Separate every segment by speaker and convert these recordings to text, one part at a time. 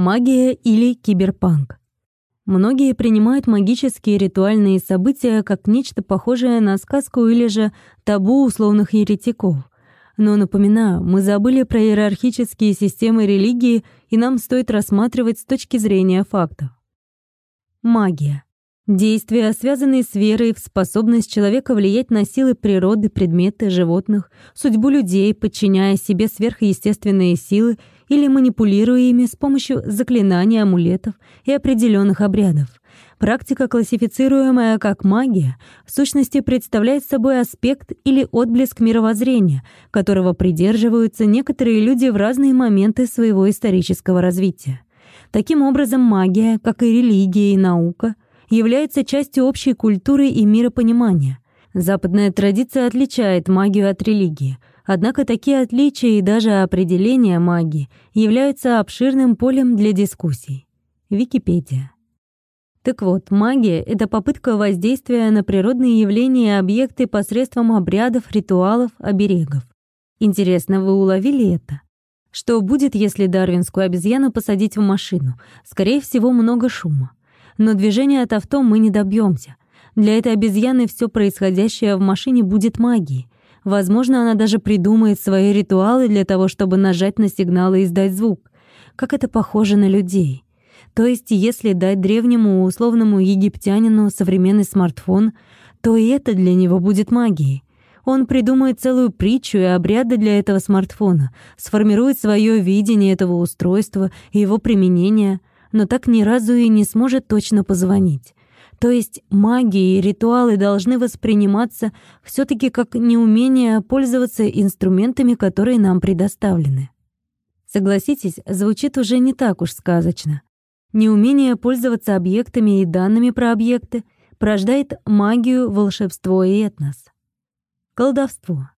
Speaker 1: Магия или киберпанк. Многие принимают магические ритуальные события как нечто похожее на сказку или же табу условных еретиков. Но напоминаю, мы забыли про иерархические системы религии, и нам стоит рассматривать с точки зрения фактов. Магия. Действия, связанные с верой в способность человека влиять на силы природы, предметы, животных, судьбу людей, подчиняя себе сверхъестественные силы или манипулируя ими с помощью заклинаний, амулетов и определенных обрядов. Практика, классифицируемая как магия, в сущности представляет собой аспект или отблеск мировоззрения, которого придерживаются некоторые люди в разные моменты своего исторического развития. Таким образом, магия, как и религия и наука, является частью общей культуры и миропонимания. Западная традиция отличает магию от религии, однако такие отличия и даже определения магии являются обширным полем для дискуссий. Википедия. Так вот, магия — это попытка воздействия на природные явления и объекты посредством обрядов, ритуалов, оберегов. Интересно, вы уловили это? Что будет, если дарвинскую обезьяну посадить в машину? Скорее всего, много шума. Но движения от авто мы не добьемся. Для этой обезьяны все происходящее в машине будет магией. Возможно, она даже придумает свои ритуалы для того, чтобы нажать на сигнал и издать звук. Как это похоже на людей. То есть, если дать древнему условному египтянину современный смартфон, то и это для него будет магией. Он придумает целую притчу и обряды для этого смартфона, сформирует свое видение этого устройства и его применения, но так ни разу и не сможет точно позвонить. То есть магия и ритуалы должны восприниматься все таки как неумение пользоваться инструментами, которые нам предоставлены. Согласитесь, звучит уже не так уж сказочно. Неумение пользоваться объектами и данными про объекты порождает магию, волшебство и этнос. Колдовство.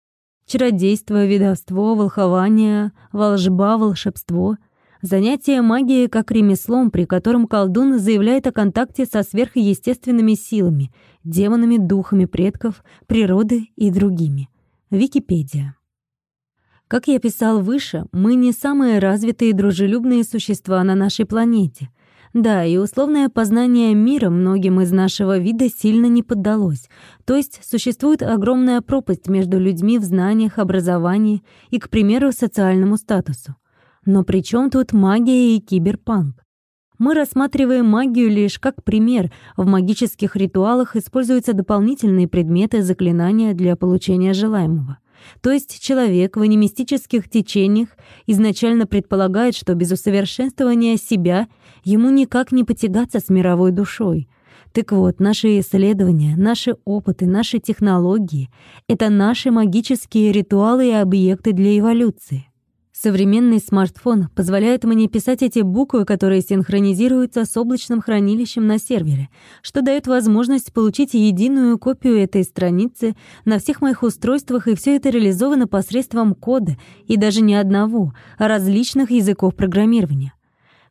Speaker 1: Чародейство, ведовство, волхование, волжба, волшебство — Занятие магией как ремеслом, при котором колдун заявляет о контакте со сверхъестественными силами, демонами, духами предков, природы и другими. Википедия. Как я писал выше, мы не самые развитые и дружелюбные существа на нашей планете. Да, и условное познание мира многим из нашего вида сильно не поддалось. То есть существует огромная пропасть между людьми в знаниях, образовании и, к примеру, социальному статусу. Но при чем тут магия и киберпанк? Мы рассматриваем магию лишь как пример. В магических ритуалах используются дополнительные предметы заклинания для получения желаемого. То есть человек в анимистических течениях изначально предполагает, что без усовершенствования себя ему никак не потягаться с мировой душой. Так вот, наши исследования, наши опыты, наши технологии — это наши магические ритуалы и объекты для эволюции. Современный смартфон позволяет мне писать эти буквы, которые синхронизируются с облачным хранилищем на сервере, что дает возможность получить единую копию этой страницы на всех моих устройствах, и все это реализовано посредством кода, и даже не одного, а различных языков программирования.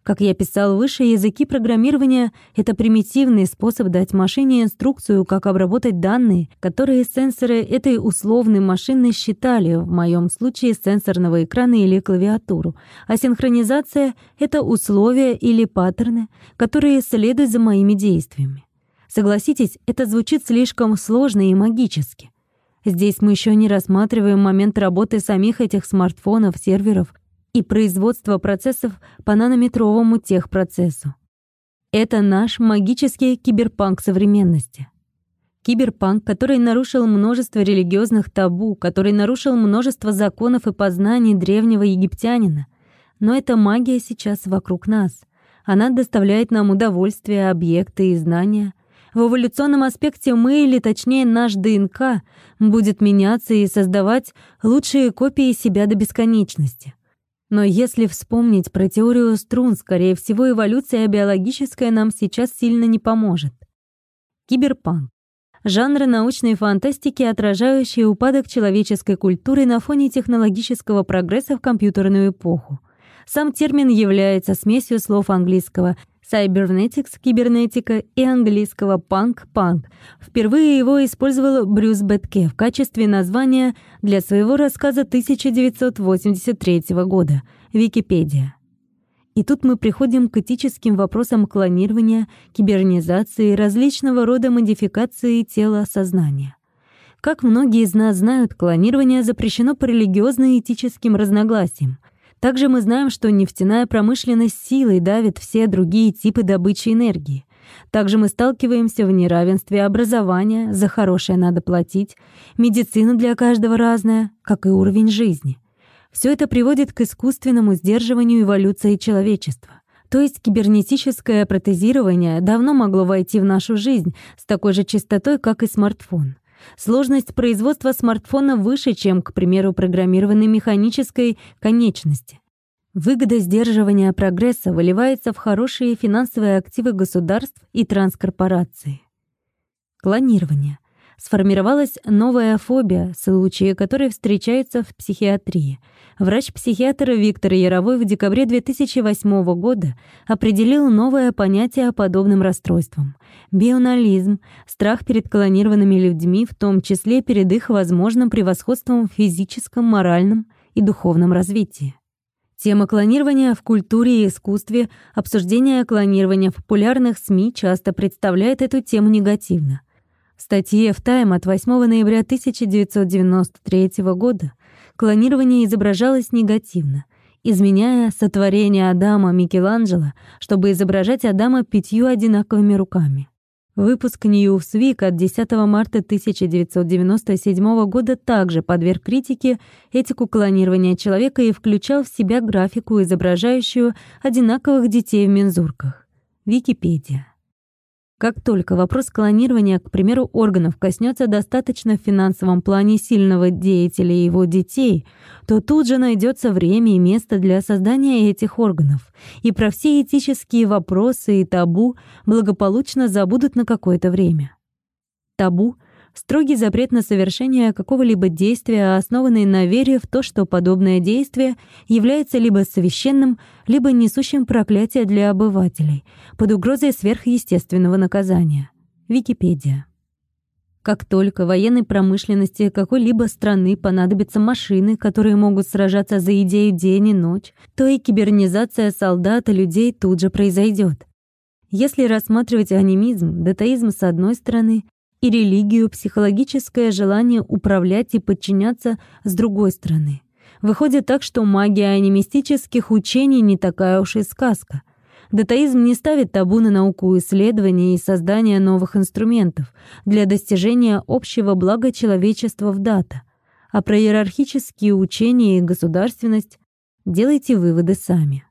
Speaker 1: Как я писал выше, языки программирования — это примитивный способ дать машине инструкцию, как обработать данные, которые сенсоры этой условной машины считали, в моем случае сенсорного экрана или клавиатуру, а синхронизация — это условия или паттерны, которые следуют за моими действиями. Согласитесь, это звучит слишком сложно и магически. Здесь мы еще не рассматриваем момент работы самих этих смартфонов, серверов и производства процессов по нанометровому техпроцессу. Это наш магический киберпанк современности. Киберпанк, который нарушил множество религиозных табу, который нарушил множество законов и познаний древнего египтянина. Но эта магия сейчас вокруг нас. Она доставляет нам удовольствие, объекты и знания. В эволюционном аспекте мы, или точнее наш ДНК, будет меняться и создавать лучшие копии себя до бесконечности. Но если вспомнить про теорию струн, скорее всего, эволюция биологическая нам сейчас сильно не поможет. Киберпанк. Жанры научной фантастики, отражающие упадок человеческой культуры на фоне технологического прогресса в компьютерную эпоху. Сам термин является смесью слов английского Cybernetics, кибернетика и английского punk. Впервые его использовал Брюс Бетке в качестве названия для своего рассказа 1983 года. Википедия. И тут мы приходим к этическим вопросам клонирования, кибернизации, различного рода модификации тела сознания. Как многие из нас знают, клонирование запрещено по религиозно-этическим разногласиям. Также мы знаем, что нефтяная промышленность силой давит все другие типы добычи энергии. Также мы сталкиваемся в неравенстве образования, за хорошее надо платить, медицина для каждого разная, как и уровень жизни. Все это приводит к искусственному сдерживанию эволюции человечества. То есть кибернетическое протезирование давно могло войти в нашу жизнь с такой же частотой, как и смартфон. Сложность производства смартфона выше, чем, к примеру, программированной механической конечности. Выгода сдерживания прогресса выливается в хорошие финансовые активы государств и транскорпораций. Клонирование. Сформировалась новая фобия, случаи которой встречаются в психиатрии. Врач-психиатр Виктор Яровой в декабре 2008 года определил новое понятие о подобным расстройствам — бионализм, страх перед клонированными людьми, в том числе перед их возможным превосходством в физическом, моральном и духовном развитии. Тема клонирования в культуре и искусстве, обсуждение клонирования в популярных СМИ часто представляет эту тему негативно. В статье в Time от 8 ноября 1993 года клонирование изображалось негативно, изменяя сотворение Адама Микеланджело, чтобы изображать Адама пятью одинаковыми руками. Выпуск Newsweek от 10 марта 1997 года также подверг критике этику клонирования человека и включал в себя графику, изображающую одинаковых детей в мензурках. Википедия. Как только вопрос клонирования, к примеру, органов коснется достаточно в финансовом плане сильного деятеля и его детей, то тут же найдется время и место для создания этих органов, и про все этические вопросы и табу благополучно забудут на какое-то время. Табу — строгий запрет на совершение какого-либо действия, основанный на вере в то, что подобное действие является либо священным, либо несущим проклятие для обывателей, под угрозой сверхъестественного наказания. Википедия. Как только военной промышленности какой-либо страны понадобятся машины, которые могут сражаться за идею день и ночь, то и кибернизация солдат и людей тут же произойдет. Если рассматривать анимизм, датаизм с одной стороны и религию, психологическое желание управлять и подчиняться с другой стороны. Выходит так, что магия анимистических учений не такая уж и сказка. Датаизм не ставит табу на науку исследования и создание новых инструментов для достижения общего блага человечества в дата. А про иерархические учения и государственность делайте выводы сами.